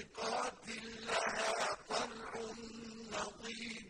مِّيقَاتٍ لَّهَا طَلْعٌ نَّضِيدٌ